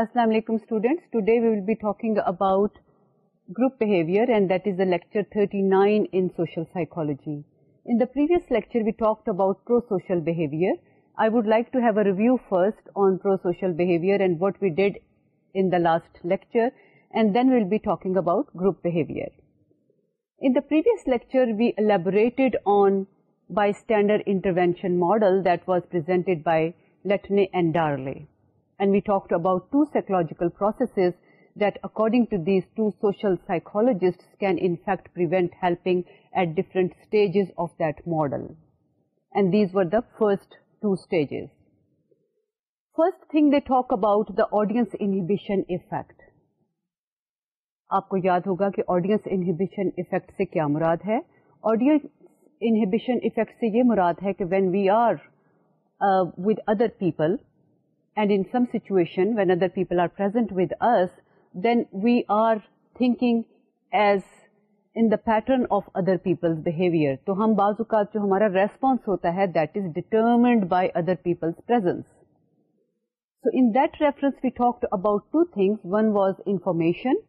السلام علیکم students will be talking about group behaviour and that is the lecture psychology in the previous lecture we talked about would like to have review and what we did in the last lecture and then we'll be talking about previous lecture we elaborated model that was Latane and Darley and we talk about two psychological processes that according to these two social psychologist can in fact prevent helping at different stages of that model and these were first two stages first thing they talk about the audience inhibition effect آپ کو یاد ہوگا کہ audience inhibition effect سے کیا مراد ہے audience inhibition effect سے یہ مراد ہے کہ when we are with other people and in some situation when other people are present with us then we are thinking as in pattern of other people are تو ہم بعض اوقات جو ہمارا ریسپانس ہوتا ہے that is determined by other peoples پرس we talk about two things one was information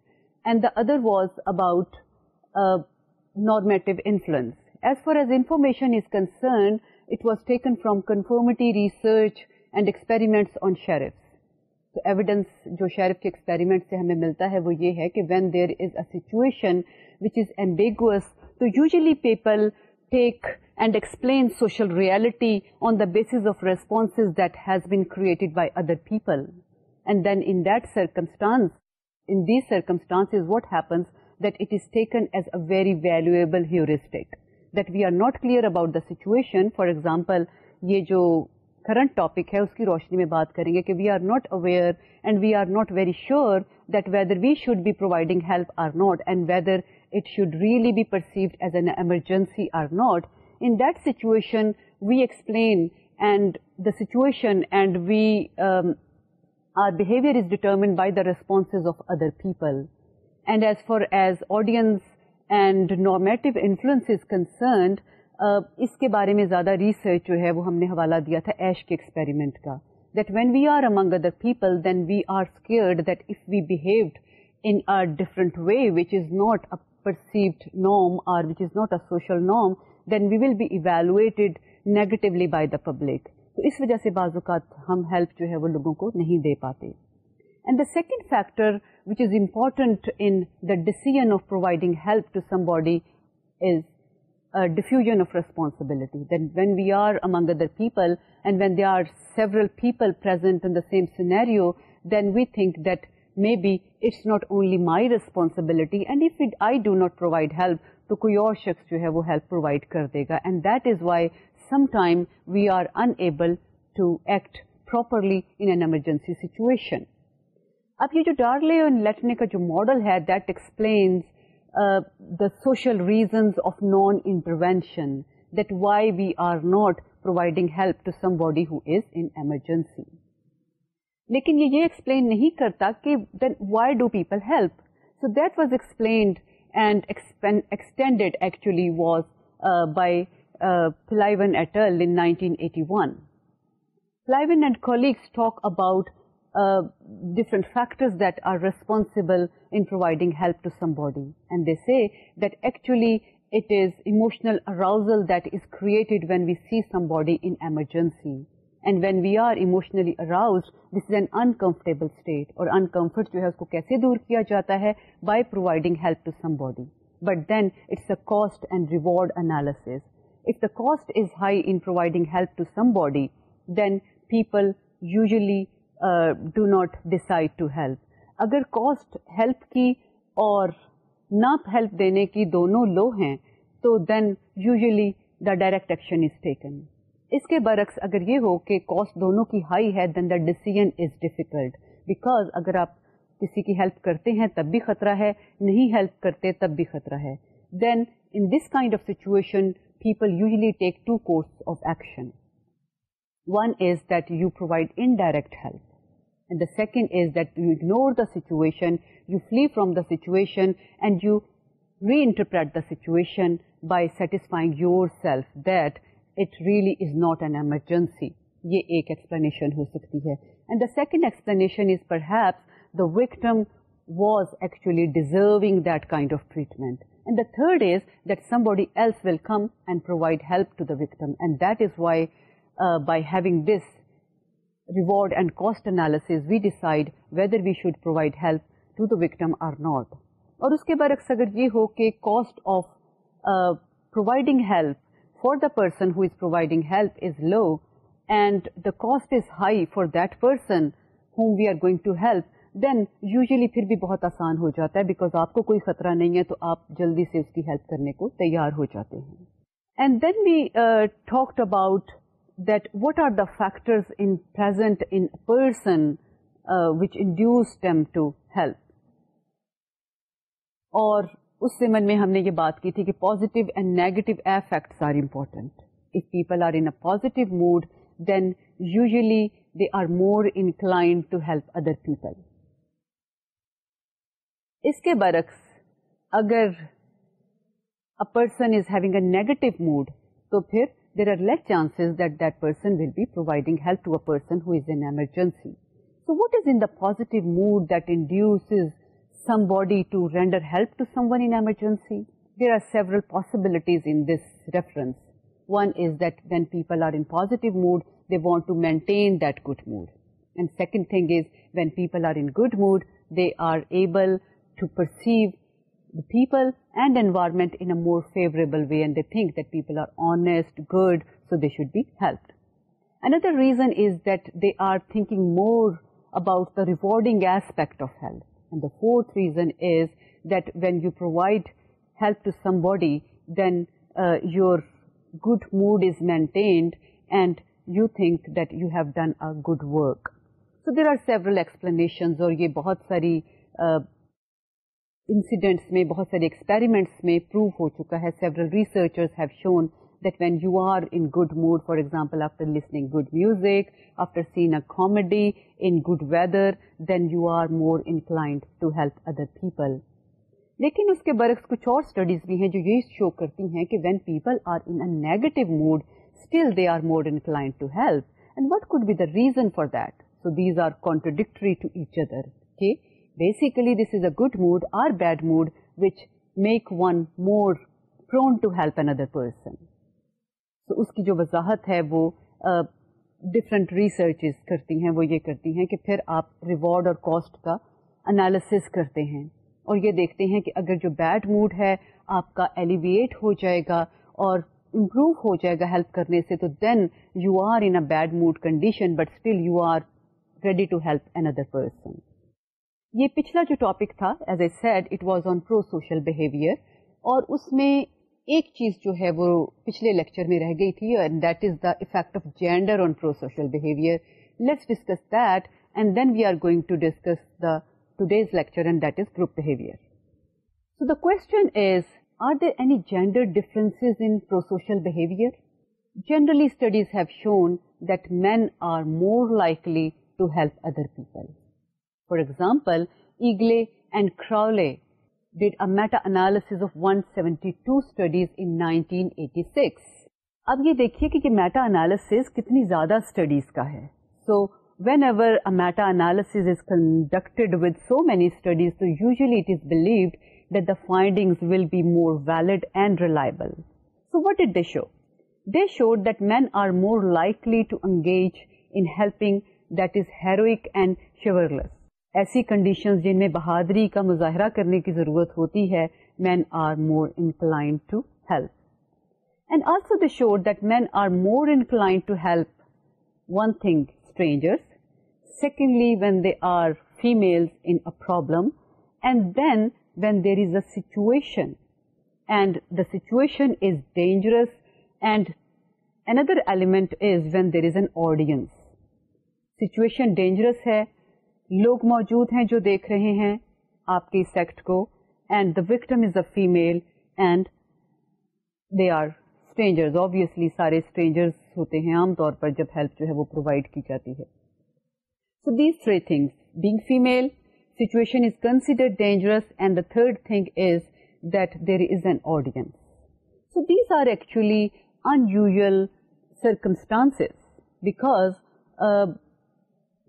and the other was about normative influence as far as information is concerned it was taken from conformity research and experiments on تو evidence جو Sherif کے experiment سے ہمیں ملتا ہے وہ یہ ہے کہ when there is a situation which is ambiguous تو usually people take and explain social reality on the basis of response been created by other people and then in that circumstance in these circumstance what happens that it is taken as a very valuable heuristic that we are not clear about the situation for example یہ جو current topic ہے اس کی روشنی میں بات کریں گے کہ we are not aware and we are not very sure that whether we should be providing help or not and whether it should really be perceived as an emergency or not in that situation we explain and the situation and we are behaviour is determined by the response of other people and as far as audience and normative influence is concerned اس کے بارے میں زیادہ research جو ہے وہ ہم نے حوالہ دیا تھا ایش کے ایکسپیریمنٹ کا that when we are among other people then we are scared of if behaved in are different way which is not a perceived norm or which is not a social norm then we will be evaluated negatively by the public تو اس وجہ سے بعض اوقات ہم help جو ہے وہ لوگوں کو نہیں دے پاتے and the second factor which is important in the decision of providing help to somebody is diffusion of responsibility when we are among other people and when they are several people present in the same scenario then we think that maybe it's not only my responsibility and if I do not provide help تو کوئی اور شخص جو ہے وہ help provide کر دے گا and that is why some time we are unable to act properly in an emergency situation اب یہ جو ڈالنے اور لٹنے کا جو ماڈل ہے that explains the social reasons of non intervention that why we are not providing help to سم باڈیجنسی لیکن یہ یہ ایکسپلین نہیں کرتا کہ why do people help so that was explained and extended actually was by fly one nineteen eighty one Flynn and colleagues talk about different factors that are ریسپانسبلائڈنگ help to somebody and they see that actually it is emotional arousal that is created when we see somebody انرجنسی and when we are emotionally arouse this is an uncomfortable state اور uncomfort جو ہے اس کو کیسے دور کیا جاتا ہے by providing help to somebody but then it's the cost and reward analysis if the cost is high انوائڈنگ help to somebody then people usually do not decide to help اگر cost help کی اور نپ help دینے کی دونوں low ہیں تو then usually the direct action is taken اس کے برعکس اگر یہ ہو کہ کاسٹ دونوں کی ہائی ہے then the decision is difficult because اگر آپ کسی کی ہیلپ کرتے ہیں تب بھی خطرہ ہے نہیں ہیلپ کرتے تب بھی خطرہ ہے then in this kind of situation people usually take two course of action one is that you provide indirect help and the second is that you ignore the situation you flee from the situation and you re interpret the situation by satisfying yourself really is not and emergency یہ explanation ہو سکتی ہے and the second explanation is perhaps the victim was actually deserving that kind of treatment and the third is that somebody will welcome and provide help to the victim and that is why by having this reward and cost analysis we decide whether we should provide help to victim or not اور اس کے بارے گر یہ ہو کہ cost آفنگ for the پرسنائڈنگ help is low and the cost is high for درسن whom we are going to help then usually پھر بھی بہت آسان ہو جاتا ہے بیکاز آپ کو کوئی خطرہ نہیں ہے تو آپ جلدی سے اس کی ہیلپ کرنے کو تیار ہو جاتے ہیں and then we talked about ر فیکٹرزنٹ پرسن ٹو ہیلپ اور ہم نے یہ بات کی تھی کہ positive and negative effects mood then usually they are more inclined to help other people اس کے برعکس اگر person is having a negative mood تو پھر there are less chances that person will be پروائڈنگنجنسی so what is and mood that's possibilities reference one is that when people mood they want to maintained thing is with people good mood they are ایبلسیو the people and environment in a more favorable way, and they think that people are honest, good, so they should be helped. Another reason is that they are thinking more about the rewarding aspect of help. And the fourth reason is that when you provide help to somebody, then uh, your good mood is maintained and you think that you have done a good work. So there are several explanations, or ye bahut sari uh, incidents میں بہت سارے people لیکن اس کے برعکس کچھ اور studies بھی ہیں جو یہ شو کرتی ہیں کہ when people are in negative mood still they are more inclined to help and what could be the reason for that so these are to each other کہ basically this is a good mood or bad mood which make one more prone to help another person so اس کی جو وضاحت ہے وہ different researches کرتی ہیں وہ یہ کرتی ہیں کہ پھر آپ ریوارڈ اور کاسٹ کا انالسس کرتے ہیں اور یہ دیکھتے ہیں کہ اگر جو بیڈ موڈ ہے آپ کا ایلیویٹ ہو جائے گا اور امپروو ہو جائے گا ہیلپ کرنے سے تو then you are in bad mood condition but still you are ready to help another person یہ پچھلا جو ٹاپک تھا as I said it was on pro social behaviour اور اس میں ایک چیز جو ہے وہ پچھلے لیکچر میں رہ گئی تھی and that is the effect of gender on pro social behaviour let's discuss that and then we are going to discuss the lecture and that is group behaviour so the question is are there any gender difference in pro social behaviour generally studies have shown that men are more likely to help other people for example Eagly and ک meta analysis of 172 seventy two 1986 اب یہ دیکھیے meta analysis کتنی زیادہ studies کا ہے so when the finding will be more valid and reliable so what did they show they show men are more likely to helping that is heroic and chivalrous ایسی کنڈیشنز جن میں بہادری کا مظاہرہ کرنے کی ضرورت ہوتی ہے men are more inclined to help and also the show that men are more inclined to help one thing strangers secondly when they are female problem and then when there is a situation and the situation is dangerous and another element is when there is an audience situation dangerous ہے لوگ موجود ہیں جو دیکھ رہے ہیں آپ کے سیکٹ کو and the victim is a and they are obviously سارے ہوتے ہیں عام طور پر جب ہیلپ جو ہے وہ پرووائڈ کی جاتی ہے so these three things being female situation is consider dangerous and the third thing is that there is an audience so these are actually unusual circumstance because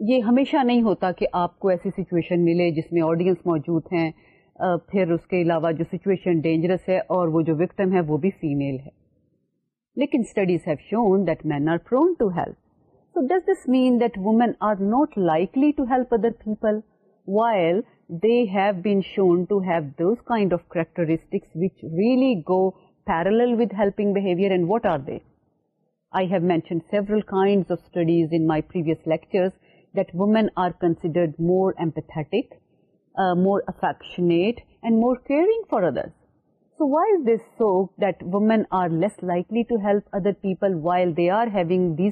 یہ ہمیشہ نہیں ہوتا کہ آپ کو ایسی سچویشن ملے جس میں آڈینس موجود ہیں پھر اس کے علاوہ جو سچویشن ڈینجرس ہے اور وہ جو وکٹم ہے وہ بھی فیمیل ہے لیکن studies have shown that men are prone to help so does this mean that women are not likely to help other people while they have been shown to have those kind of characteristics which really go parallel with helping behaviour and what are they I have mention several kind of studies in my previous lectures that were considered more امپیٹک more افیکشنگ for others so that وو less likely to help other people while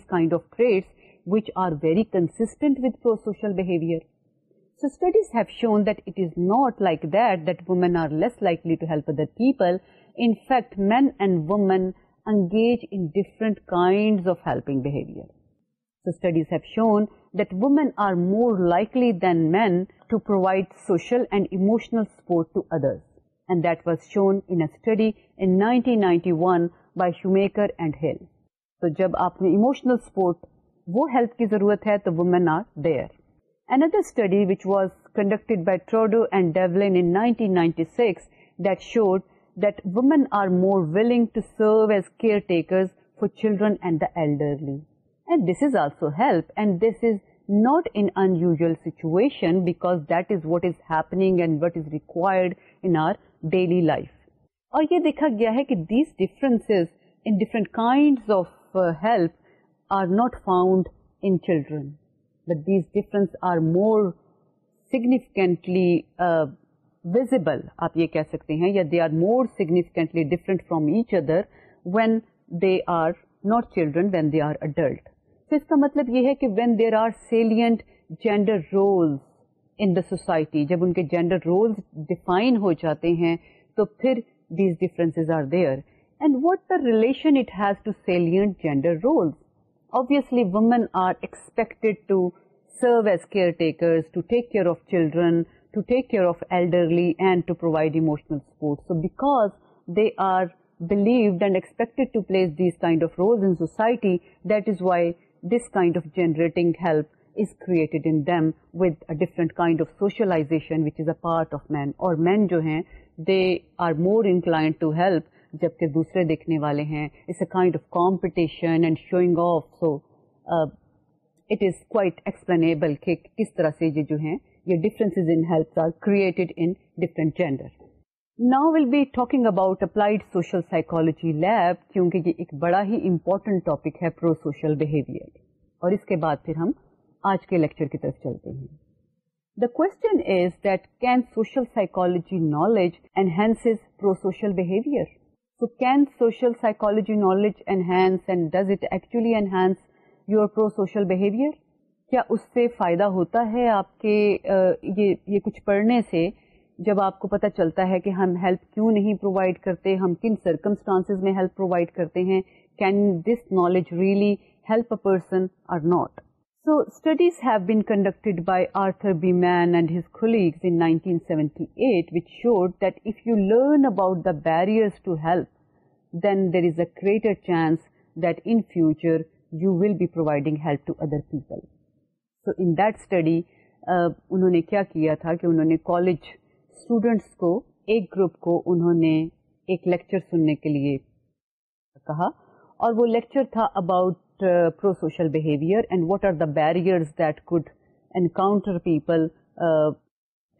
cause not like that that were less likely to help other people men and women انگیجرٹ کا جب آپ نے elderly this is also help and this is not an unusual situation because that is what is happening and what is required انیلی life اور یہ دیکھا گیا ہے کہ دیز ڈیفرنس ڈفرنٹ کا ویزبل آپ یہ کہہ سکتے ہیں یا they are more significantly different from each other when they are not children when they are adult تو اس کا مطلب یہ ہے کہ when there are salient gender roles in the society جب ان کے جینڈر رولز ڈیفائن ہو جاتے ہیں تو پھر these difference are there and what the relation it has to salient gender roles obviously women are expected to serve as caretakers to take care of children to take care of elderly and to provide emotional support so because they are believed and expected to place these kind of roles in society that is why this kind of generating help is created in them ودرنٹ kind of socialization which is a part of men اور men جو ہیں they are more inclined to help جبکہ دوسرے دیکھنے والے ہیں it's a kind of competition and showing off so it is quite explain کہ کس طرح سے یہ جو ہیں یہ difference are created in different gender now will be talkie لیب کیونکہ یہ ایک بڑا ہی بہیویئر اور اس سے فائدہ ہوتا ہے آپ کے یہ کچھ پڑھنے سے جب آپ کو پتہ چلتا ہے کہ ہم ہیلپ کیوں نہیں پرووائڈ کرتے ہم کن سرکمسٹانس میں ہیلپ پرووائڈ کرتے ہیں can this knowledge really help a person or not so studies have been conducted by Arthur Beaman and his colleagues in 1978 seventy eight which showed that if you learn about the barriers to help then there is a greater chance that in future you will be providing help to other people so in that study انہوں نے کیا کیا تھا کہ انہوں نے college students کو ایک گروپ کو انہوں نے ایک لیکچر سننے کے لیے کہا اور وہ لیکچر تھا about pro social behaviour and what are the barriers that could encounter people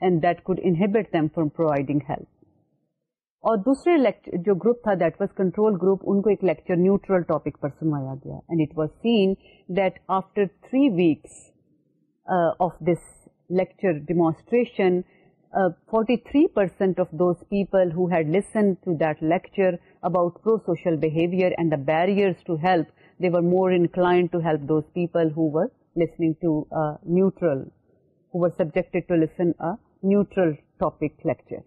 and that could inhibit them from providing help اور دوسرے لیکچر جو گروپ تھا دیٹ واز کنٹرول گروپ ان کو ایک لیکچر نیوٹرل ٹاپک پر سنوایا گیا and it was seen that after three weeks of this lecture demonstration uh, 43% of those people who had listened to that lecture about pro-social behavior and the barriers to help, they were more inclined to help those people who were listening to a neutral, who were subjected to listen a neutral topic lecture.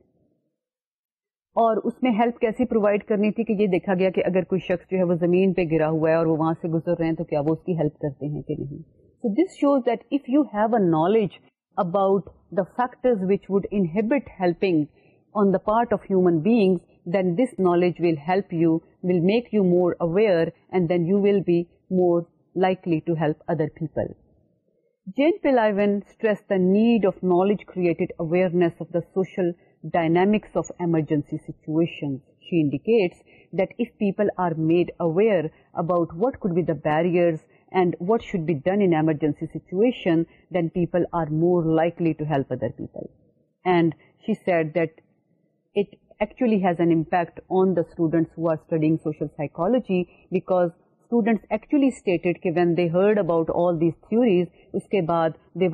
اور اس میں help کیسے provide کرنی تھی کہ یہ دیکھا گیا کہ اگر کوئی شخص جو ہے وہ زمین پہ گرا ہوا ہے اور وہ وہاں سے گزر رہے ہیں تو کیا وہ اس کی ہیلپ کرتے ہیں کہ نہیں so this shows that if you have a knowledge about the factors which would inhibit helping on the part of human beings, then this knowledge will help you, will make you more aware, and then you will be more likely to help other people. Jane Plavin stressed the need of knowledge-created awareness of the social dynamics of emergency situations. She indicates that if people are made aware about what could be the barriers and what should be ڈنجنسی situation they were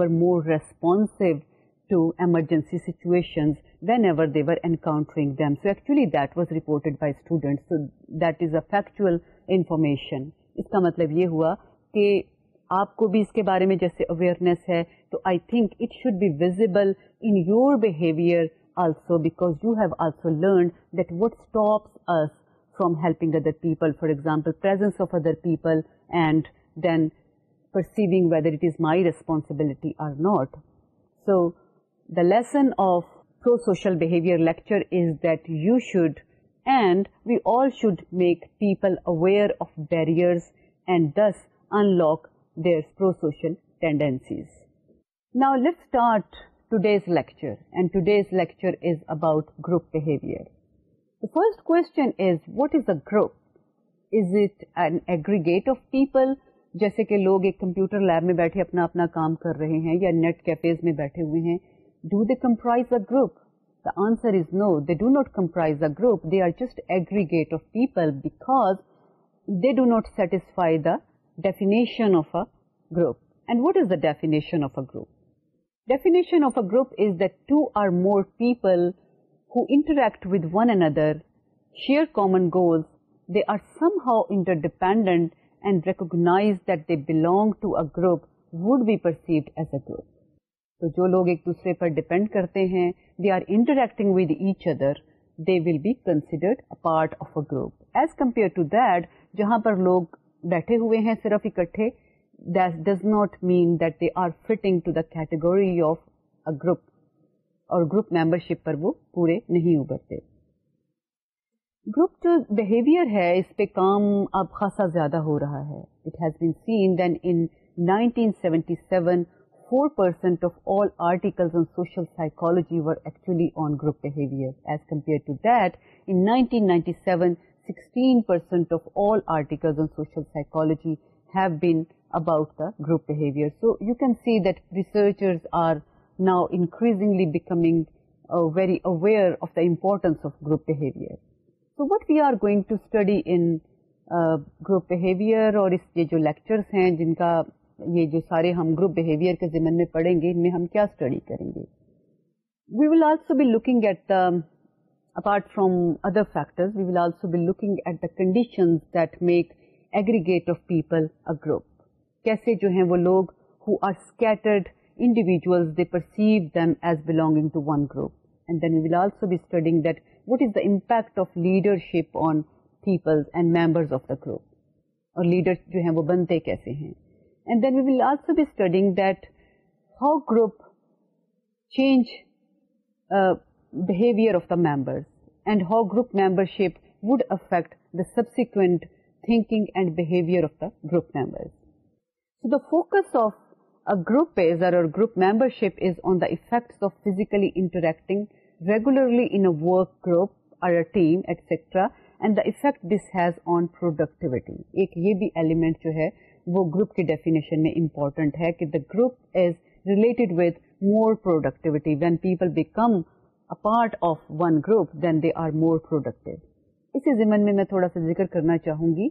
more response emergency situation so that is a factual information اس کا مطلب یہ ہوا کہ آپ کو بھی اس کے بارے میں جیسے اویئرنیس ہے تو I think it should be visible in your behaviour also also because you have learn that what stops us from helping other people for example presence of other people and then perceiving whether it is my responsibility or not so the lesson of pro social behaviour lecture is that you should and we all should make people aware of barriers and this unlock their pro-social tendencies. Now let's start today's lecture and today's lecture is about group behavior. The first question is what is a group? Is it an aggregate of people? جیسے کہ لوگ ایک computer lab میں بیٹھے اپنا اپنا کام کر رہے ہیں یا نیٹ کیفیز میں بیٹھے ہوئے ہیں do they comprise a group the answer is no they do not comprise a group they are just aggregate of people because they do not satisfy the definition group and what is the ڈیفینے جو لوگ ایک دوسرے پر depend کرتے ہیں they are interacting with each other they will be considered a part of a group as compare to that جہاں پر لوگ بیٹھے ہوئے ہیں صرف اکٹھے that does not mean that they are fitting to the category of a group اور group membership پر وہ پورے نہیں ابھرتے گروپ جو بہیویئر ہے اس پہ کام اب خاصا زیادہ ہو رہا ہے it has been seen then in 1977, 4% of all articles on social psychology were actually on group behavior. As compared to that, in 1997, گروپیئر so what we are going to study group behaviour اور اس کے جو لیکچرس ہیں جن کا یہ جو سارے ہم گروپ بہیویئر کے ذمن میں پڑھیں گے ان میں ہم کیا اسٹڈی کریں گے لوکنگ ایٹ دا اپارٹ فرزو لگیشن جوڈرشپ آن پیپلبرز آف دا گروپ اور لیڈر جو ہیں وہ بنتے کیسے ہیں behaviour of the members and how group membership would affect the subject thinking and behaviour of the group میں فوکس آف اے گروپ پیز or group membership is on the effect of physically interacting regularly group or uh team etcetera and the effect this has on productivity ایک یہ بھی element جو ہے وہ group کے definition میں important ہے کہ the group is related with more productivity when people become part of one group then they are more productive اسی زمین میں میں تھوڑا سا ذکر کرنا چاہوں گی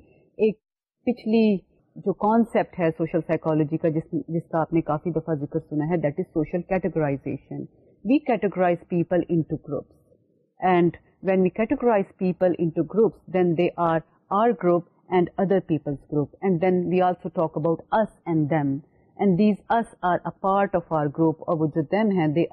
ایک پچھلی جو کانسیپٹ ہے سوشل کا کا جس جس آپ نے کافی دفعہ ذکر سنا ہے that is social categorization we we we categorize categorize people people groups groups and and and and when then then they are are group group other peoples also talk about us them part of our group اور جو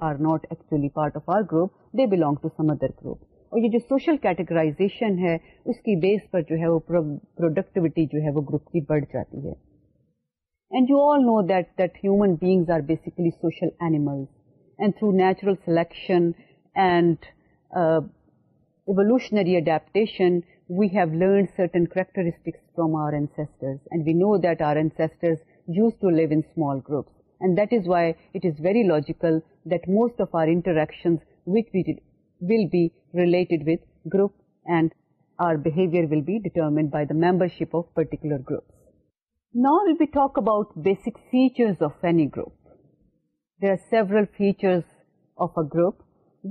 ہے group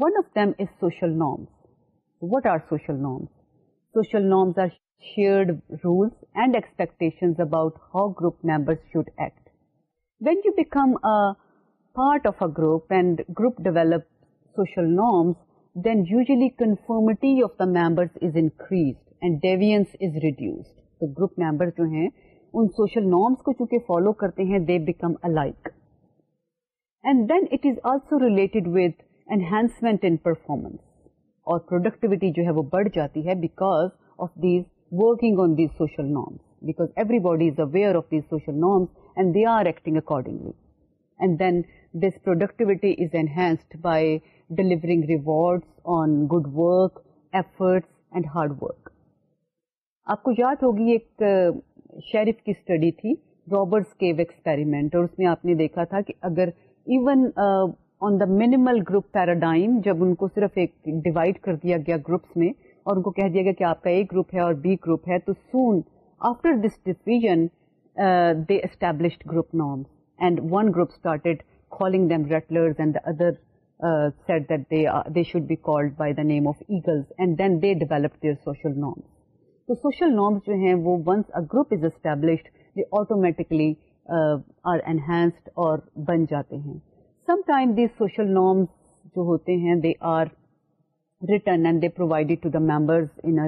one of them is social norms what are social norms social norms are shared rules and expectations about how group member part of a group member جو ہیں ان social norms کو چونکہ follow کرتے ہیں they become like then it is also relate with enhancement performance اور productivity جو ہے وہ بڑھ جاتی ہے because of these working on these social norms everybody norms اکارڈنگلیورڈ good work efforts and hard work آپ کو یاد ہوگی ایک شیرف کی اسٹڈی تھی رابرٹس کیو ایکسپریمنٹ اور اس میں آپ نے دیکھا تھا کہ اگر even on the minimal group paradigm جب ان کو صرف ایک ڈیوائڈ کر دیا گیا گروپس میں اور ان کو کہہ دیا گیا کہ آپ کا ایک گروپ ہے اور بی گروپ ہے تو soon after this division they established group norms and one group started calling them rattlers and the other set that they they should be called by the name of eagles and then they develop their social norms تو social norms جو ہیں وہ once group is established they automatically are enhanced اور بن جاتے ہیں some time the social norms جو ہوتے ہیں they are written and they provided to the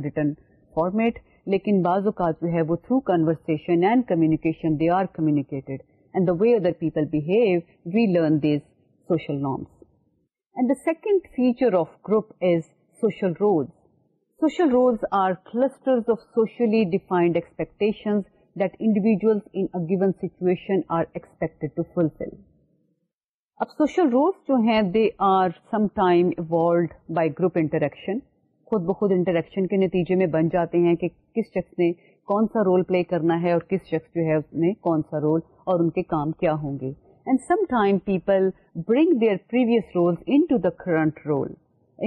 return format لیکن بعض communication they are communicated and the way other learn these social norms and the second feature of group is social roles social roles are defined expectations that expected to fulfil اب social roles جو ہیں they are some time evolved by group interaction خود بخود interaction کے نتیجے میں بن جاتے ہیں کہ کس شخص نے کون سا رول پلے کرنا ہے اور کس شخص جو ہے اس نے کون سا رول اور ان کے کام کیا ہوں گے and some time people bring their previous role into the current role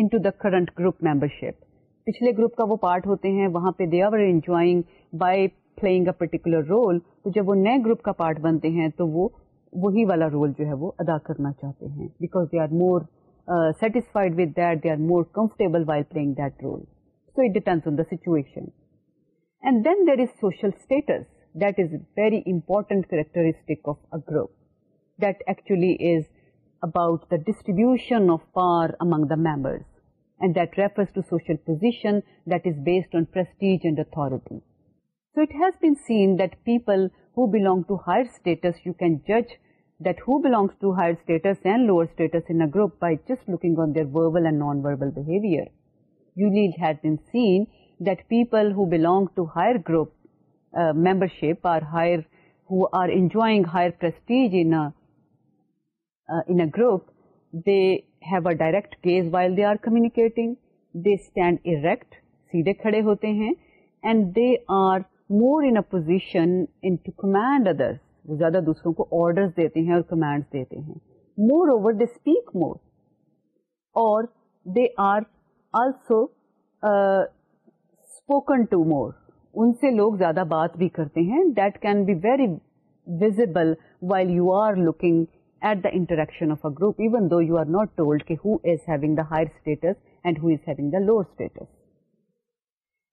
into the current group membership پچھلے گروپ کا وہ پارٹ ہوتے ہیں وہاں پہ they are enjoying by playing a particular role تو جب وہ نئے گروپ کا پارٹ بنتے ہیں تو وہ وہی والا رول جو ہے وہ ادا کرنا چاہتے ہیں because they are more satisfied with that they are more comfortable while playing that role so it depend and then there is social status that is very important characteristic of group that actually is about the distribution of power among the members positions and authority so it has seen that people belonging to higher status you can جج that belongs and lower group by just looking on their verbal and non verbal you lead that people belonging to higher group membership enjoying higher prestige group they he direct gaze while they are communicating they stand erect سیدھے کھڑے ہوتے ہیں and they are more in positioned others وہ زیادہ دوسروں کو orders دیتے ہیں اور کمانڈس دیتے ہیں moreover they speak more اور they are also spoken to more ان سے لوگ زیادہ بات بھی کرتے ہیں that can be very visible while you are looking at the interaction of a group even though you are not told کہ who is having the higher status and who is having the lower status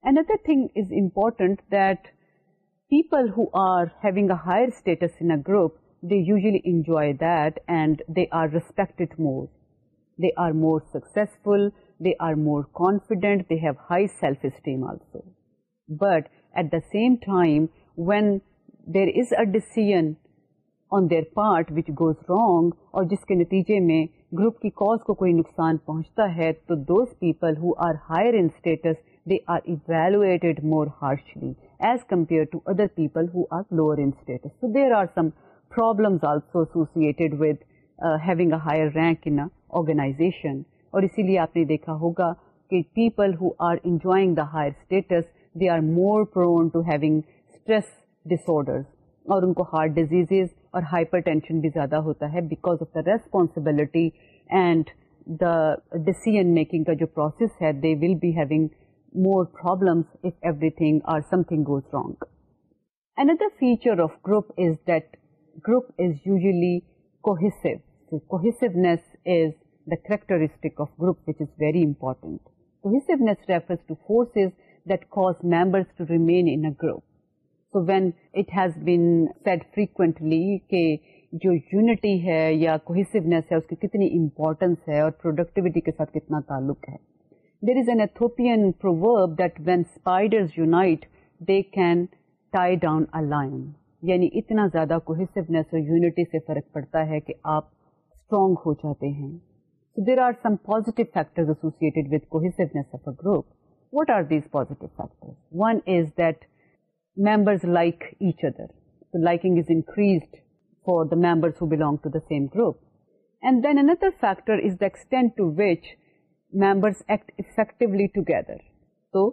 and other thing is important that people who are having a higher status they usually enjoy are respected more they are more successful they are more confident they have high self esteem also but at the same time when there is a decision on their part which goes wrong اور جس کے نتیجے میں group کی cause کو کوئی نقصان پہنچتا ہے تو those people who are higher in status they are evaluated more harshly as compare to other people her lower in there are some problem rank in organization اور اسی لیے آپ نے دیکھا ہوگا کہ people who are enjoying the higher status they are more prone to having stress disorders اور ان کو ہارٹ ڈیزیز اور ہائپر ٹینشن بھی زیادہ ہوتا ہے because of the responsibility and the decision making کا جو پروسیس ہے they will be having more permissive every کوٹرسٹکروپ very important cause میمبریکٹلی کہ جو یونٹی ہے یا کوہیسونیس کی کتنی امپورٹینس ہے اور پروڈکٹیوٹی کے ساتھ کتنا تعلق ہے دیر از اینتھوپیئنائٹ دی کین ٹائی ڈاؤن یعنی اتنا زیادہ اور یونٹی سے فرق پڑتا ہے کہ آپ اسٹرانگ ہو جاتے ہیں so there are positive factor group what are these positive members like each other liking is increased for the members belong to the same group and then another members act effectively together تو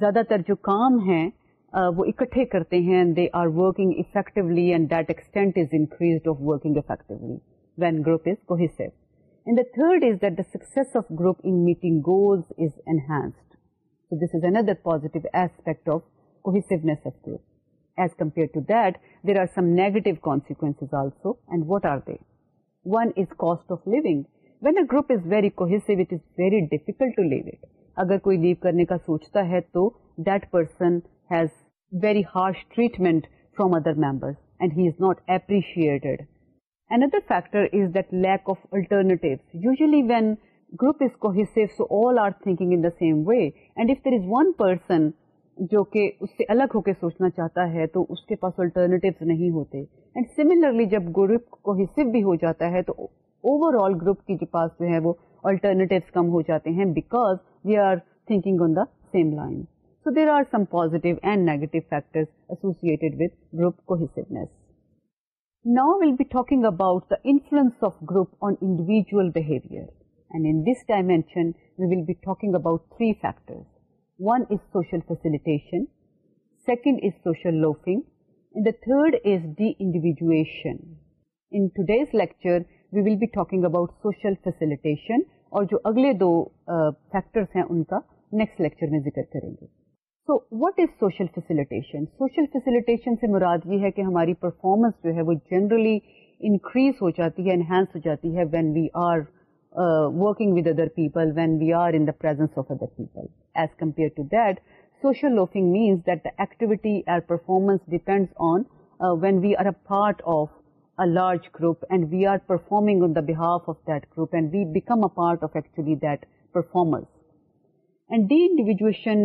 زیادہ تر جو کام ہیں وہ اکٹھے کرتے ہیں they are working effectively and that extent is increase of working effectively when group is cohesive and the third is that the success of group in meeting goals is enhanced so this is another positive aspect of cohesiveness of group as compare to that there are some negative consequences also and what are they one is cost of leaving when a group is very cohesive, it is very difficult to leave it. Agar koi leave karne ka sochta hai, to that person has very harsh treatment from other members and he is not appreciated. Another factor is that lack of alternatives. Usually when group is cohesive, so all are thinking in the same way. And if there is one person جو کہ اس سے الگ ہو کے سوچنا چاہتا ہے تو اس کے پاس الٹرنیٹیوز نہیں ہوتے اینڈ سملرلی جب گروپ کو حصے بھی ہو جاتا ہے تو اوور آل گروپ گروپ پاس جو ہے وہ کم ہو جاتے ہیں because are are thinking on the same line so there some and negative third is the lecture we will be talking about social facilitation اور جو اگلے دو فیکٹرس uh, ہیں ان کا نیکسٹ لیکچر میں ذکر کریں گے so what is social facilitation social facilitation سے مراد یہ ہے کہ ہماری پرفارمنس جو ہے وہ جنرلی انکریز ہو جاتی ہے انہینس ہو جاتی ہے when we are working with other people when we are in the presence of other people as compare to that social loafing means that the activity or performance depends on when we are a part of large group and we are performing on the behalf of that group and we become part آفٹ پرفارمرجویشن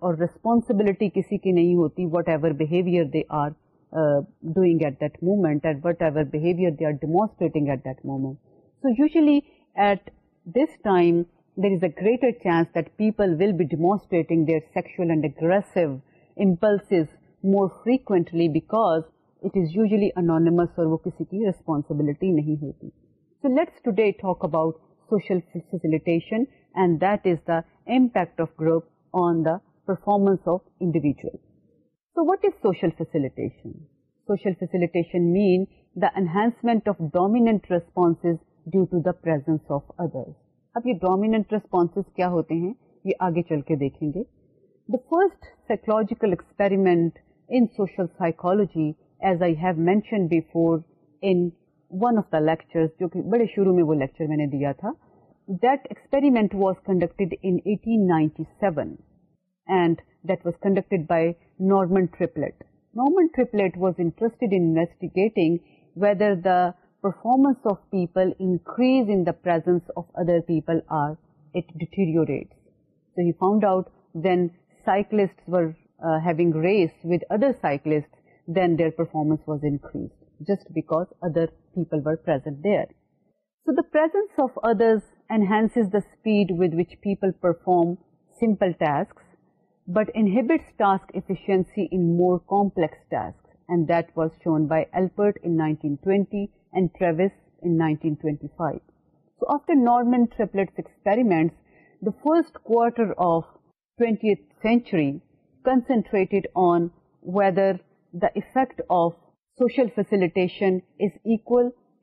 اور responsibility کسی کی نہیں ہوتی what ایوریویئرسٹریٹنگ movement so usually at this time there is a greater chance that people will be demonstrating سیکچلس impulses more frequently بیکازلی انانس اور وہ کسی کی ریسپانسبلٹی نہیں ہوتی so let's today impact of group on the performance of individual so what is social facilitation social facilitation mean the enhancement of dominant response due to دازنس اب یہ dominant response کیا ہوتے ہیں یہ آگے چل کے دیکھیں گے فسٹ سائیکلوجیکلوجی ایز آئی بڑے شروع میں نے cyclists were uh, having race with other cyclists, then their performance was increased just because other people were present there. So the presence of others enhances the speed with which people perform simple tasks, but inhibits task efficiency in more complex tasks, and that was shown by Alpert in 1920 and Trevis in 1925. So after Norman Triplett's experiments, the first quarter of effect of social facilitation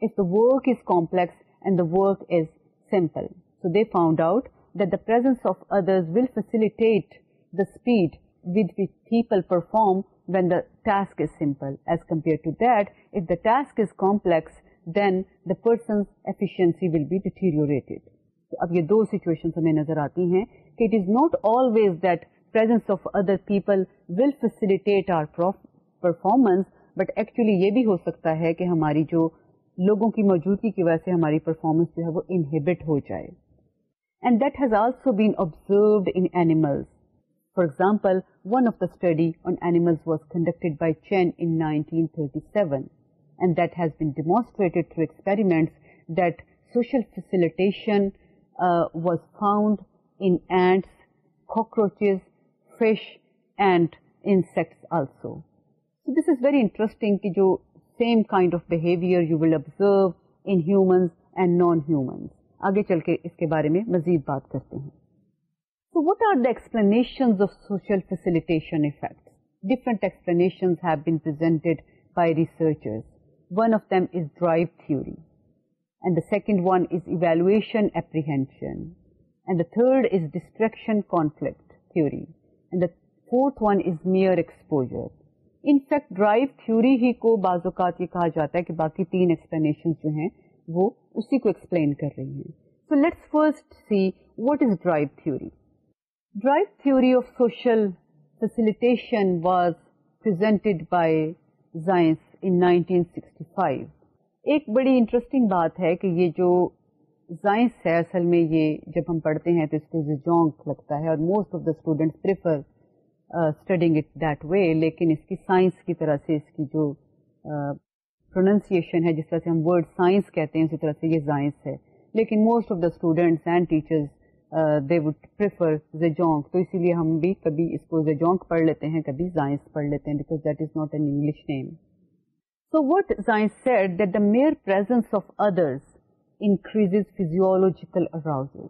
work is complex and task is simple so they found audience will facilitate people perform with task is simple as compares then the پرسنزینسی evaluated اب یہ دو situation ہمیں نظر آتی ہیں کہ it is not always that of other people will facilitate our performance but actually یہ بھی ہو سکتا ہے کہ ہماری جو لوگوں کی موجودگی کی وجہ سے ہماری پرفارمنس جو ہے وہ انہیبٹ ہو جائے and that has also been observed in for example one of the study on was conducted by Chen in and that has been چینٹی through experiment social facilitation of behavior fish and insects جو same and non humans آگے چل کے اس کے بارے میں مزید بات کرتے ہیں so what are the explanation explanation of of social effect different one is drive theory second one is theory ہی کو بعض اوقات یہ کہا جاتا ہے کہ باقی جو ہیں وہ اسی کو ایکسپلین کر رہی ہیں so let's first see what is drive theory drive theory of social وازینٹ بائیسٹی فائیو ایک بڑی انٹرسٹنگ بات ہے کہ یہ جو سائنس ہے اصل میں یہ جب ہم پڑھتے ہیں تو اس کو زیجونگ لگتا ہے اور موسٹ آف دا اسٹوڈینٹس کی سائنس کی طرح سے اس کی جو پروننسیشن uh, ہے جس طرح سے ہم ورڈ سائنس کہتے ہیں اسی طرح سے یہ سائنس ہے لیکن most of the students and teachers they would prefer جانگ تو اسی لیے ہم بھی کبھی اس کو زونگ پڑھ لیتے ہیں کبھی سائنس پڑھ لیتے ہیں because that is not an English name So what Zain said that the mere presence of others increases physiological arousal.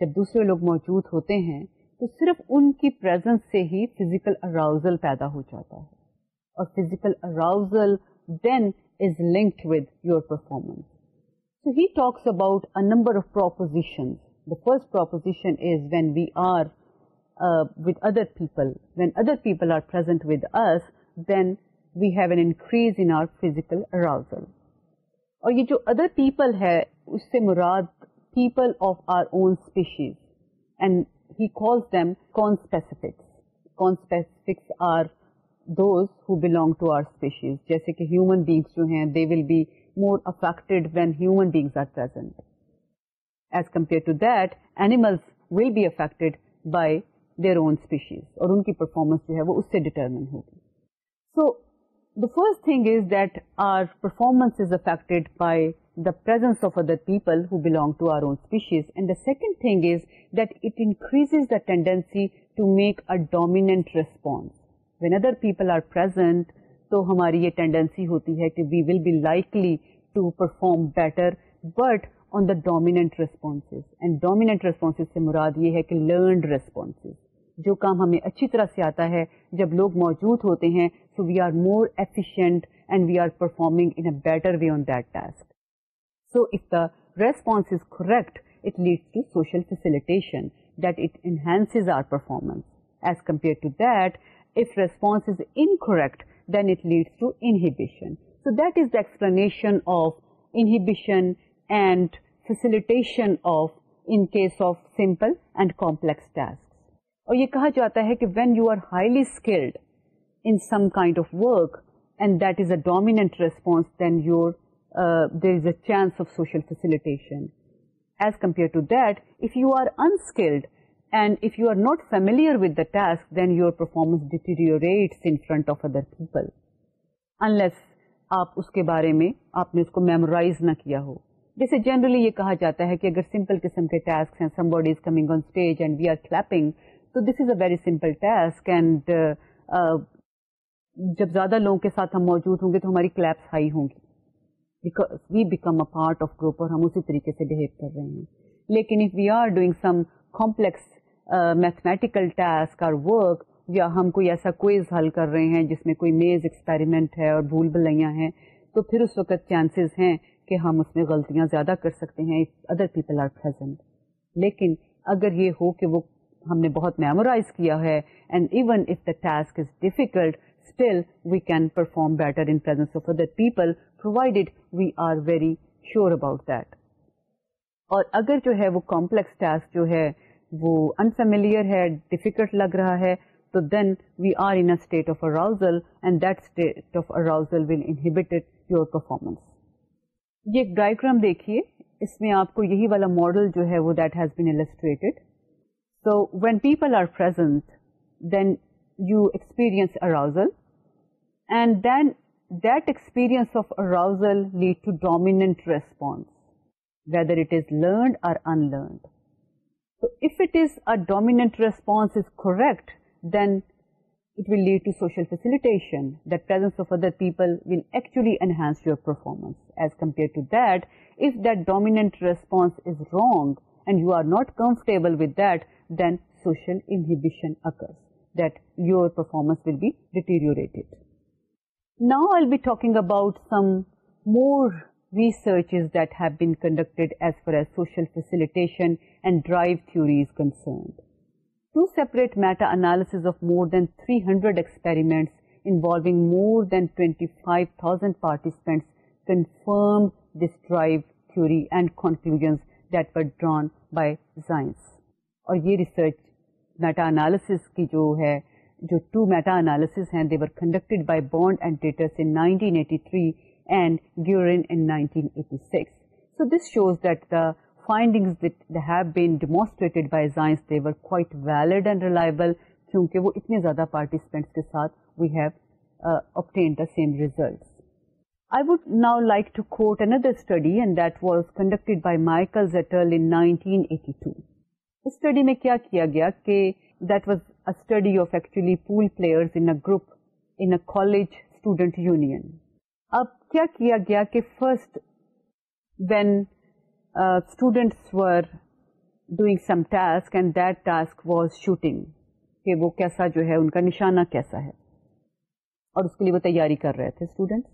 جب دوسرے لوگ موجود ہوتے ہیں تو صرف ان کی پرزنس سے ہی فزیکل اراؤزل پیدا ہو جاتا ہے اور physical arousal then is linked with your performance so he talks about a number of proposition the first proposition is when we are with other people when other people are present with us then view an increase arousal اور یہ جو other people ہے اس سے مراد Peoples بلانگیز جیسے کہ ان کی performance جو ہے وہ اس سے ڈیٹرمنگ ہوگی so the first is that our performance is affected by the presence of other people who belong to our own species and the second is that it increase the tendency to make a dominant response when other people are present تو ہماری یہ tendency ہوتی ہے کہ we will be likely to perform better but on the dominant responses and dominant response سے مراد یہ ہے کہ لرنڈ ریسپانسز جو کام ہمیں اچھی طرح سے آتا ہے جب لوگ موجود ہوتے ہیں so we are more efficient and we are performing in a better way on that task so if the response is correct it leads to social that it facilitations our performance as compare to that if response is incorrect then it leads to inhibition so that is the explanation of inhibition and facilitation of in case of simple and complex task اور یہ کہا جاتا ہے کہ when you are highly skilled in some kind of work and that is a dominant response then your there is a chance of social facilitation as compare to that if you are unskilled and if you are not familiar with the task then your performance deteriorates in front of other people unless آپ اس کے بارے میں آپ نے اس کو memorise نہ کیا ہو جیسے جنرلی یہ کہا جاتا ہے کہ اگر سمپل قسم کے ٹاسک ہیں somebody is coming on stage and we are clapping تو this is a very simple task and جب زیادہ لوگوں کے ساتھ ہم موجود ہوں گے تو ہماری کلیپس ہائی ہوں گی we become a part of group اور ہم اسی طریقے سے بہیو کر رہے ہیں لیکن if we are doing some complex mathematical task اور ورک یا ہم کوئی ایسا کوئز حل کر رہے ہیں جس میں کوئی میز ایکسپیریمنٹ ہے اور بھول بھلیاں ہیں تو پھر اس وقت چانسز ہیں کہ ہم اس میں غلطیاں زیادہ کر سکتے ہیں ادر پیپل آر پرزینٹ لیکن اگر یہ ہو کہ وہ ہم نے بہت میمورائز کیا ہے and even if the task is difficult still we can perform better in presence of other people provided we are very sure about that اور اگر جو ہے وہ کمپلیکس ٹاسک جو ہے وہ انفیملیئر ہے ڈیفیکلٹ لگ رہا ہے تو then we are in state of arousal and that state of arousal will inhibited your performance یہ ڈائگرام دیکھیے اس میں آپ کو یہی والا ماڈل جو ہے وہ that has been So when people are present, then you experience arousal, and then that experience of arousal leads to dominant response, whether it is learned or unlearned. So if it is a dominant response is correct, then it will lead to social facilitation. The presence of other people will actually enhance your performance. As compared to that, if that dominant response is wrong, and you are not comfortable with that, then social inhibition occurs, that your performance will be deteriorated. Now I'll be talking about some more researches that have been conducted as far as social facilitation and drive theory is concerned. Two separate meta-analyses of more than 300 experiments involving more than 25,000 participants confirmed this drive theory and conclusions یہ research میٹاس کی جو ہے جو to میٹاس ہیں وہ اتنے زیادہ پارٹیسپینٹس کے ساتھ results I would now like to quote other study conducted بائیٹر میں کیا کیا گیا پول پلیئر اب کیا گیا کہ فرسٹ وینٹس واز شوٹنگ کہ وہ کیسا جو ہے ان کا نشانہ کیسا ہے اور اس کے لیے وہ تیاری کر رہے تھے اسٹوڈینٹس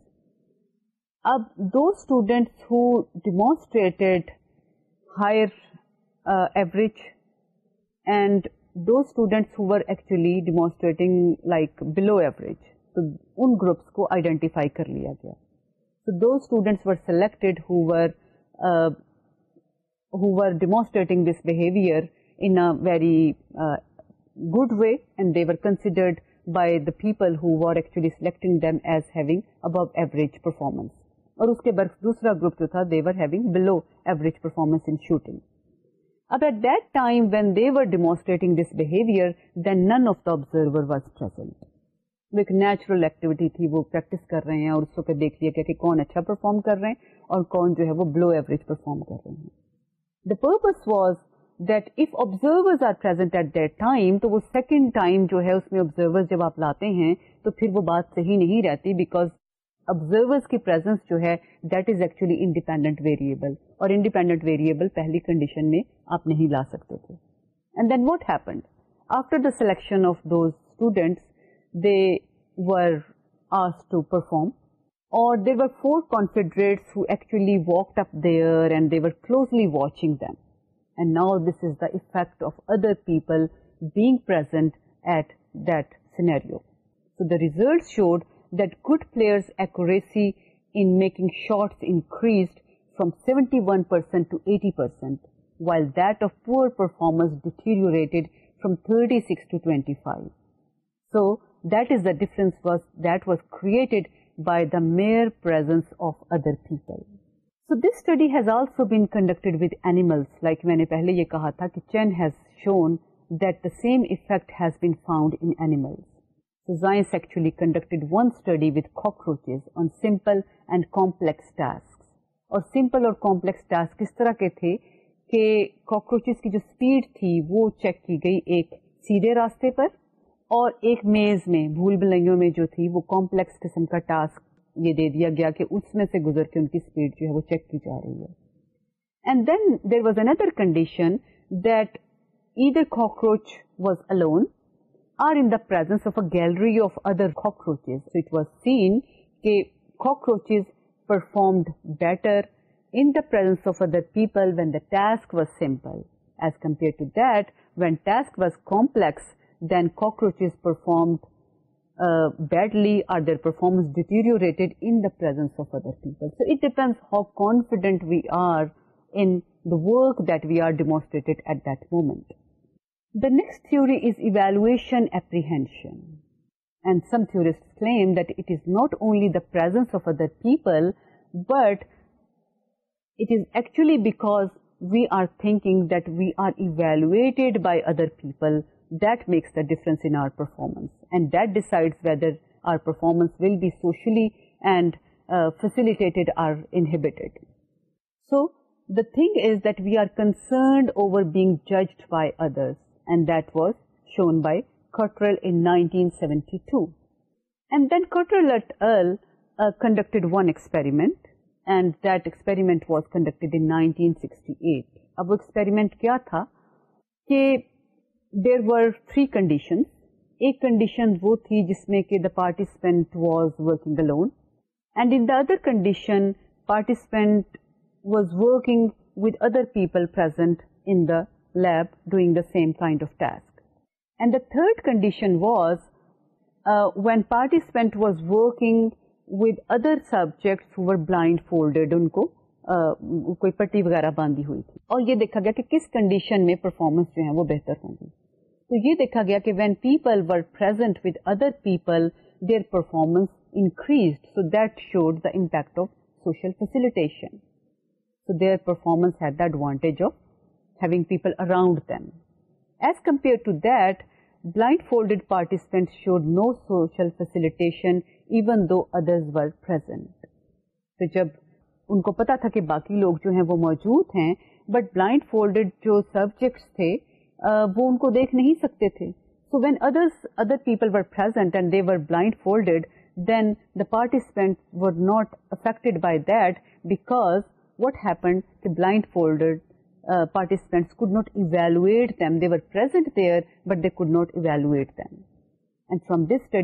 اب students who demonstrated higher average and دو students demonstrating like below average in groups کو آئیڈینٹیفائی کر لیا گیا so who were سلیکٹڈریٹنگ this behaviour very good way and they people who by the people who as selecting above average performance اور اس کے برف دوسرا گروپ جو تھا they were having below average performance in shooting اب at that time when they were demonstrating this behavior then none of the observer was present ایک natural activity تھی وہ پریکٹس کر رہے ہیں اور اس کو دیکھ لیا کہ کون اچھا پرفارم کر رہے ہیں اور کون جو ہے وہ بلو ایوریج پرفارم کر رہے ہیں the purpose was that if observer are present at that time تو وہ سیکنڈ ٹائم جو ہے اس میں آبزرور جب آپ لاتے ہیں تو پھر وہ بات صحیح نہیں رہتی بیکاز آبزرورس کی جو ہے that is actually independent variable اور انڈیپینڈنٹ ویریبل پہلی کنڈیشن میں آپ نہیں لا سکتے تھے and then what happened after the selection of of those students they they they were were were آس ٹو پرفارم اور four confederates who actually walked up there and and closely watching them now this is the the effect other people being present at that so result showed good players ایک short increase from seventy one percent percent while that our performance deteriorated from thirty six to twenty five so that is the difference that was created by the mere of other people so this studies also been conducted with animals like میں نے پہلے یہ کہا تھا کہ Chen has shown that same effect has بیڈ ants So actually conducted one study with cockroaches on simple and complex simple اور جو اسپیڈ تھی وہ چیک کی گئی ایک سیدھے راستے پر اور ایک میز میں بھول بھلائیوں میں جو تھی وہ کمپلیکس قسم کا ٹاسک یہ دے دیا گیا کہ اس میں سے گزر کے ان کی اسپیڈ جو ہے وہ چیک کی جا رہی ہے آرزینسلری آف ادروچ واز سین کہ cockroach performed batters other people when داسک was simple as compare was complex then cockroach پرفارمڈلی or their performance depends how confident we are the they are demonstrate at dominant The next theory is evaluation apprehension. And some theorists claim that it is not only the presence of other people, but it is actually because we are thinking that we are evaluated by other people that makes the difference in our performance, and that decides whether our performance will be socially and uh, facilitated or inhibited. So the thing is that we are concerned over being judged by others, and that was shown بائیٹرلٹی to and کیا تھا condition ایک condition وہ تھی جس میں کہ the participant was working alone and in other condition participant was working with other people پر same kind of task third condition was when participant was working with other subject blindfolded کوئی پٹی وغیرہ باندھی ہوئی تھی اور یہ دیکھا گیا کہ کس کنڈیشن میں پرفارمنس جو ہے وہ بہتر ہوں گی تو یہ دیکھا گیا کہ when people were present with other people their performance increase so that showed the impact of social facilitation so their performance had the advantage of جب ان کو پتا تھا کہ باقی لوگ جو موجود ہیں بٹ بلائنڈ فوڈیڈ جو سبجیکٹس تھے وہ ان کو دیکھ نہیں سکتے تھے so when other other people folded then the participant what affect by the وٹن بولڈر participant they but they cut from this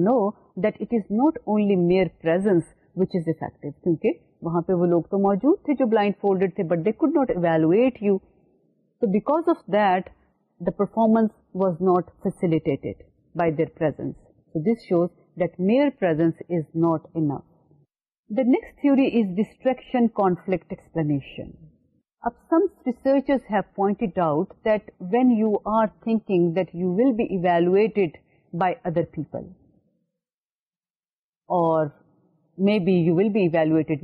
no this not only جو evaluate you because of the performance was not facilitated by presence is not next theory is distraction conflict explanation may be you will be evaluated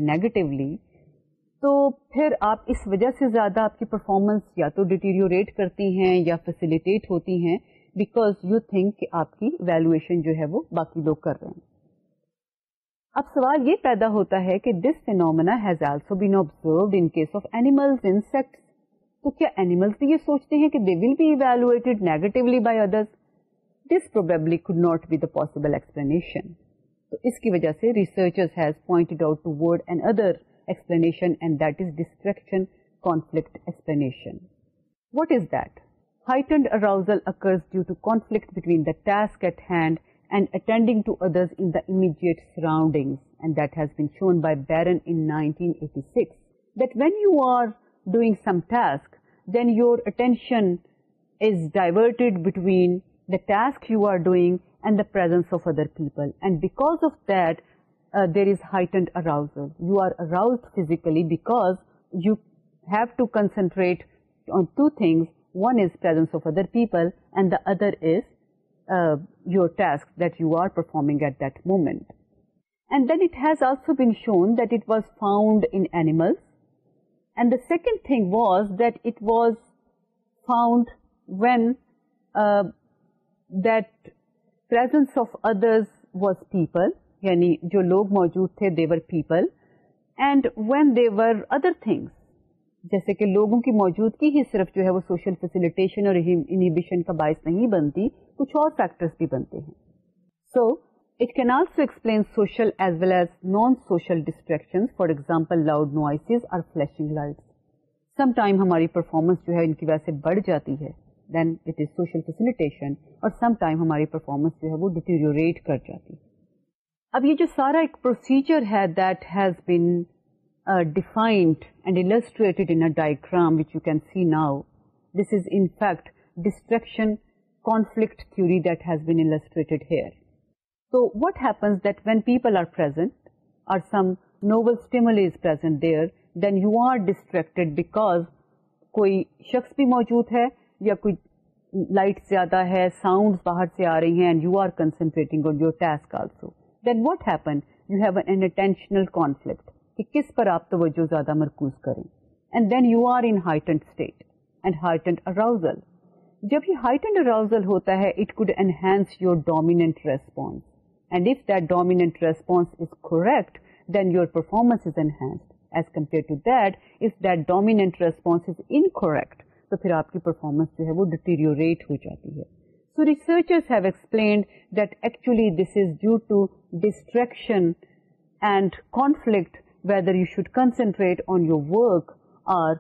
negatively تو پھر آپ اس وجہ سے زیادہ آپ کی performance یا تو ڈیٹیریوریٹ کرتی ہیں یا فیسلٹیٹ ہوتی ہیں بیکاز یو تھنک کہ آپ کی ویلویشن جو ہے وہ باقی لوگ کر رہے ہیں اب سوال یہ پیدا ہوتا ہے کہ this phenomena has also been observed in case of animal insects تو کیا اینیملس بھی یہ سوچتے ہیں کہ they will be evaluated negatively by others this probably could not be the possible explanation تو اس کی وجہ سے researcher has pointed out to word and other explanation and that is distraction conflict explanation what is that heightened arousal occurs due to conflict between the task at hand and attending to others in the immediate surroundings. And that has been shown by Barron in 1986, that when you are doing some task, then your attention is diverted between the task you are doing and the presence of other people. And because of that, uh, there is heightened arousal. You are aroused physically because you have to concentrate on two things. One is presence of other people and the other is your uh, uh, of shown found people. Others people یعنی جو لوگ موجود تھے they were people and when they were other things جیسے کہ لوگوں کی موجودگی ہی صرف جو ہے وہ سوشل فیسلٹیشن اور انہیبیشن کا باعث نہیں بنتی کچھ اور فیکٹرس بھی بنتے ہیں so it can also explain social as well as non social distraction for example loud noises اور فلیشنگ لائٹ سم ٹائم ہماری پرفارمنس جو ہے ان کی وجہ سے بڑھ جاتی ہے then it is social facilitation اور سم ٹائم ہماری پرفارمنس جو ہے وہ ڈیٹیریوریٹ کر جاتی ہے اب یہ جو سارا ایک پروسیجر ہے that has been defined and illustrated in diagram which you can see now this is in fact distraction conflict theory that has been illustrated here. So what happens that when people are present or some novel stimuli is present there, then you are distracted because کوئی شخص بھی موجود ہے یا کوئی light زیادہ ہے sound باہر سے آ رہی ہیں and you are concentrating on your task also then what happen you have an attentional conflict کہ کس پر آپ توجہ زیادہ مرکوز کریں and then you are in heightened state and heightened arousal جب یہ ہائٹنڈ اراؤزل ہوتا ہے it could enhance your dominant response and if dominant response response correct then your performance is enhanced as compare to that that if dominant in incorrect تو پھر آپ کی performance جو ہے وہ ڈیٹیریوریٹ ہو جاتی ہے so have explained that actually this is due to distraction and conflict whether you should concentrate on your work or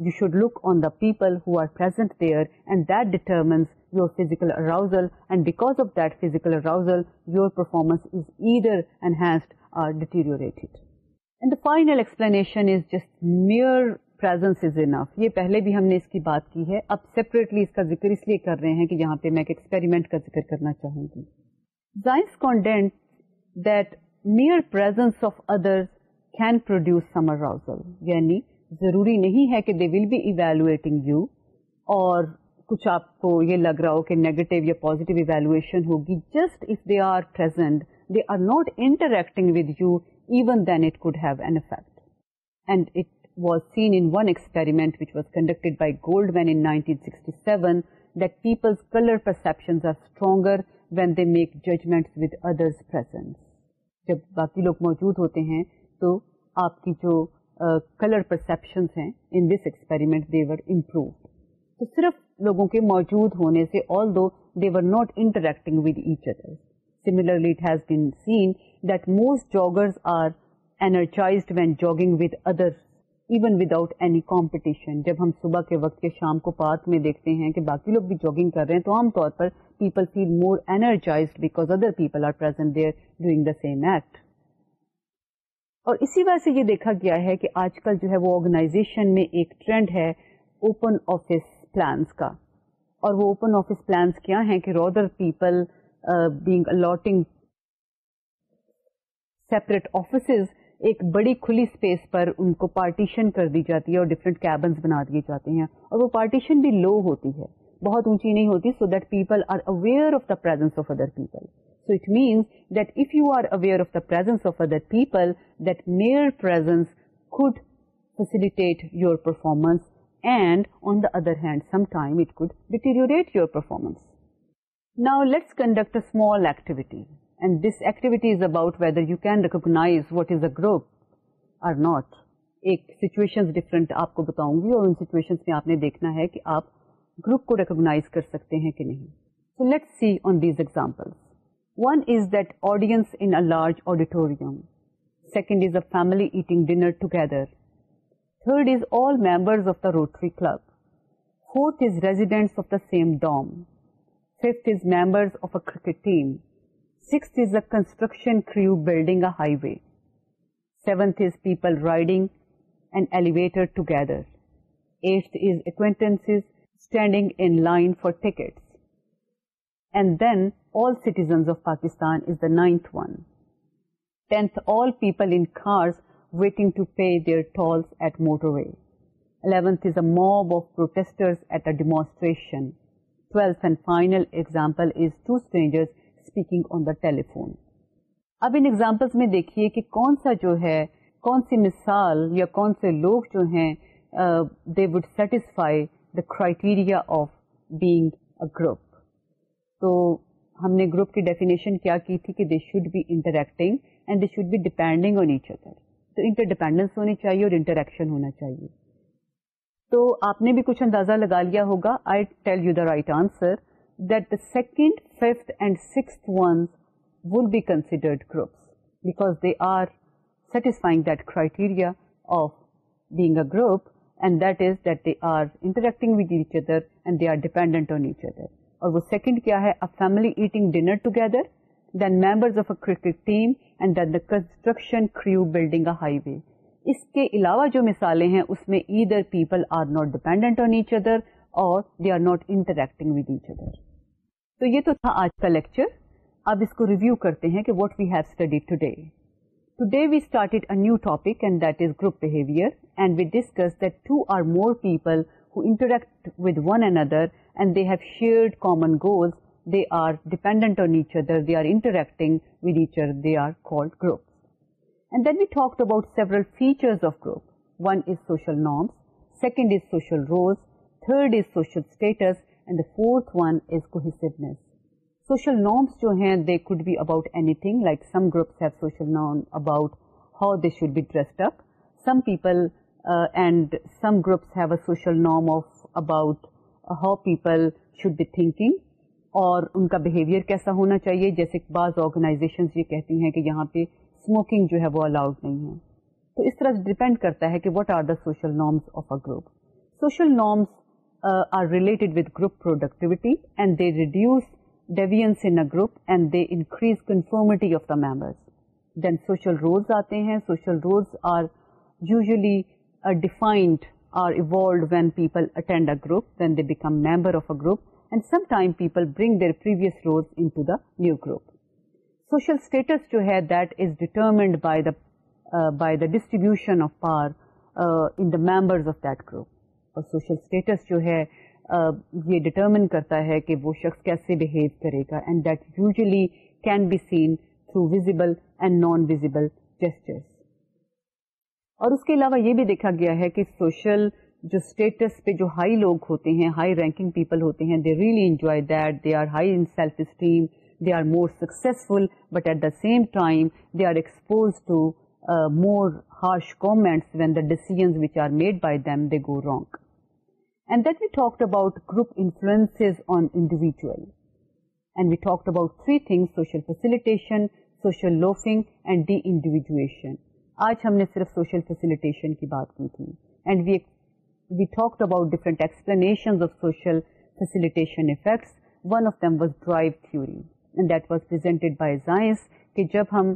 people who aren't there and that determines your physical arousal and because of that physical arousal your performance nears یہ پہلے بھی ہم نے اس کی بات کی ہے اب سیپریٹلی اس کا ذکر اس لیے کر رہے ہیں کہ یہاں پہ میں ایکسپریمنٹ کا ذکر کرنا چاہوں گی science content that نیئرس of others can produce یعنی ضروری نہیں ہے کہ they will be evaluating you اور کچھ آپ کو یہ لگ رہا ہو کہ نیگیٹو یا پوزیٹو ایویلویشن ہوگی just if they are present they are not interacting with you even then it could have an effect and it was seen in one experiment which was conducted by Goldman in 1967 that people's colour perceptions are stronger when they make judgement with others present جب باقی لوگ موجود ہوتے ہیں تو آپ کی جو کلر پرسپشن ہیں ان دس ایکسپیریمنٹ دیور تو صرف لوگوں کے موجود ہونے سے although they were not interacting with each other it has been seen that most joggers are energised when jogging with other even without any competition جب ہم صبح کے وقت کے شام کو پارک میں دیکھتے ہیں کہ باقی لوگ بھی جاگنگ کر رہے ہیں تو عام طور پر people feel more energise because other people are present there doing the same act اور اسی وجہ سے یہ دیکھا گیا ہے کہ آج کل جو ہے وہ آرگنائزیشن میں ایک ٹرینڈ ہے اوپن آفس پلانس کا اور وہ اوپن آفس پلانس کیا ہیں کہ people being allotting separate offices ایک بڑی کھلی اسپیس پر ان کو پارٹیشن کر دی جاتی ہے اور ڈفرینٹ کیبنس بنا دیے جاتے ہیں اور وہ پارٹیشن بھی لو ہوتی ہے بہت اونچی نہیں ہوتی so that people are aware of the of other people so it means that if you are aware of the presence other peoples could facilitate your performance and on the other hand سمٹائیٹ you performance now let's conduct about whether you can ریکگناٹ a group or not ایک situation different آپ کو بتاؤں گی اور ان situation میں آپ نے دیکھنا ہے کہ آپ گروپ کو ریکوگناز کر سکتے ہیں کہ نہیں so let see on these examples One is that audience in a large auditorium. Second is a family eating dinner together. Third is all members of the Rotary Club. Fourth is residents of the same dorm. Fifth is members of a cricket team. Sixth is a construction crew building a highway. Seventh is people riding an elevator together. Eighth is acquaintances standing in line for tickets. And then all citizens to pay their tolls at motorway eleventh is a mob offer demonstration ٹویلتھلجر speaking on the telephone اب examples میں دیکھیے کہ کون سا جو ہے کون سی مثال یا کون سے لوگ جو ہیں they satisfy the criteria of being a group تو ہم نے گروپ کی ڈیفینیشن کیا کی تھی کہ they should be interacting and they should be depending on each other تو انٹر ڈیپینڈنس ہونی چاہیے اور انٹریکشن ہونا چاہیے تو آپ نے بھی کچھ اندازہ لگا لیا ہوگا I tell you the right answer that the second fifth and six ones will be considered groups because they are satisfying that criteria of being a group and that is that they are interacting with each other and they are dependent on each other اور وہ second کیا ہے a family eating dinner together then members of a cricket team and then the construction crew building a highway اس کے علاوہ جو مثالیں ہیں اس میں ادھر people are not dependent on each other اور they are not interacting with each other تو یہ تو تھا آج کا لیکچر اب اس کو ریویو کرتے ہیں کہ what we have study today today we start a new topic and that is group behaviour and we discuss that two or more people who interact with one another and they have shared common goals. They are dependent on each other, they are interacting with each other, they are called groups. And then we talked about several features of group. One is social norms, second is social roles, third is social status, and the fourth one is cohesiveness. Social norms jo hain, they could be about anything, like some groups have social norm about how they should be dressed up. Some people and some groups norm of about how people should be thinking اور ان کا behaviour کیسا ہونا چاہیے جیسے بعض باز organisations یہ کہتی ہیں کہ یہاں پہ اسموکنگ جو ہے وہ الاؤڈ نہیں ہے تو اس طرح ڈپینڈ کرتا ہے کہ what are the social norms of a group social norms are related with group productivity and they reduce deviance in group and they increase conformity of the members then social roles آتے ہیں social roles are usually defined uh, are a when people attend a group their they become member of new group and status people bring their is in new group social status جو ہے that is uh, of power members of that group اور social status جو ہے یہ determine کرتا ہے کہ وہ شخص کیسے بہیو کرے گا and that usually can be seen through visible and non visible gestures اور اس کے علاوہ یہ بھی دیکھا گیا ہے کہ سوشل جو اسٹیٹس پہ جو ہائی لوگ ہوتے ہیں ہائی رینکنگ پیپل ہوتے ہیں they really enjoy that they they are are high in self esteem more successful but at the same time they are expose to more harsh comments when the decisions which are made by them they go wrong and that we talk about group influence on individual we talk about three thing social facilitation social loafing and D individuation آج ہم نے صرف social facilitation کی بات کی تھی and we we talk about different explanation of social facilitation effects one of them was drive theory and that was presented by Zajonc کہ جب ہم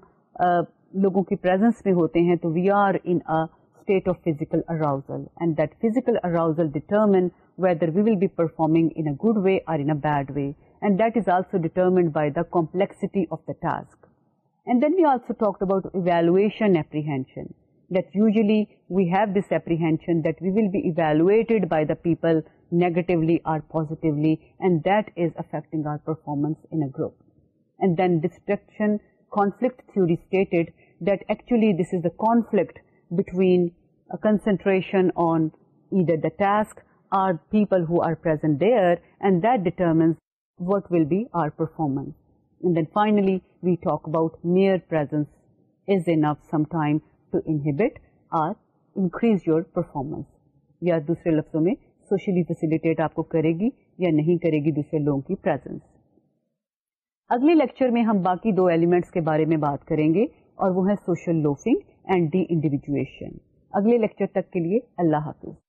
uh, لوگوں کی پریزنس میں ہوتے ہیں تو we are in state of physical arousal and that physical arousal determine whether we will be performing in a good way or in a bad way and that is also determined by the complexity of the task And then we also talked about evaluation apprehension, that usually we have this apprehension that we will be evaluated by the people negatively or positively, and that is affecting our performance in a group. And then distraction conflict theory stated that actually this is the conflict between a concentration on either the task or people who are present there, and that determines what will be our performance. Increase you performance یا دوسرے لفظوں میں socially facilitate آپ کو کرے گی یا نہیں کرے گی دوسرے لوگوں کی پرزینس اگلے لیکچر میں ہم باقی دو ایلیمنٹس کے بارے میں بات کریں گے اور وہ ہے social loafing and D individuation اگلے لیکچر تک کے لیے اللہ حافظ